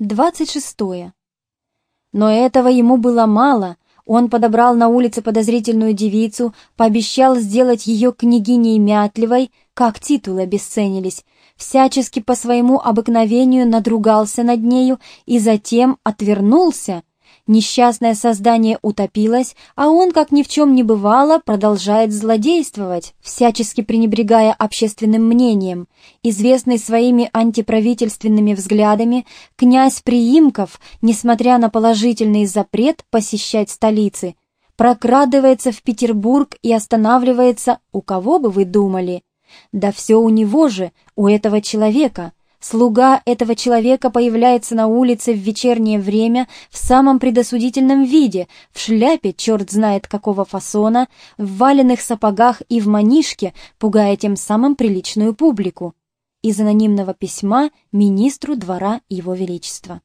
26. Но этого ему было мало. Он подобрал на улице подозрительную девицу, пообещал сделать ее княгиней Мятливой, как титулы обесценились, всячески по своему обыкновению надругался над нею и затем отвернулся, Несчастное создание утопилось, а он, как ни в чем не бывало, продолжает злодействовать, всячески пренебрегая общественным мнением. Известный своими антиправительственными взглядами, князь Приимков, несмотря на положительный запрет посещать столицы, прокрадывается в Петербург и останавливается, у кого бы вы думали? Да все у него же, у этого человека – Слуга этого человека появляется на улице в вечернее время в самом предосудительном виде, в шляпе, черт знает какого фасона, в валенных сапогах и в манишке, пугая тем самым приличную публику. Из анонимного письма министру двора Его Величества.